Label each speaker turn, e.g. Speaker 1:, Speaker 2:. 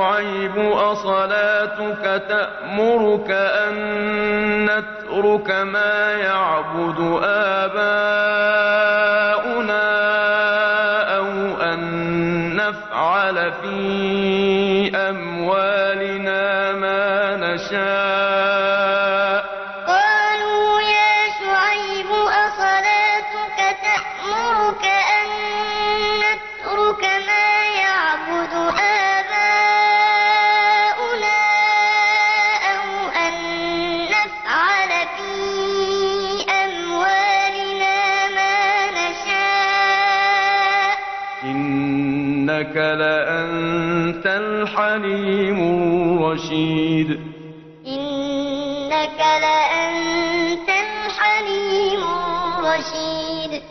Speaker 1: شُعَيْبُ أَصَلَاتُكَ تَأْمُرُكَ أَن نَّتْرُكَ مَا يَعْبُدُ آبَاؤُنَا أَوْ أَن نَّفْعَلَ فِي أَمْوَالِنَا مَا نَشَاءُ.
Speaker 2: إنك لأنت الحليم الرشيد.
Speaker 1: إنك لأنت الحليم الرشيد.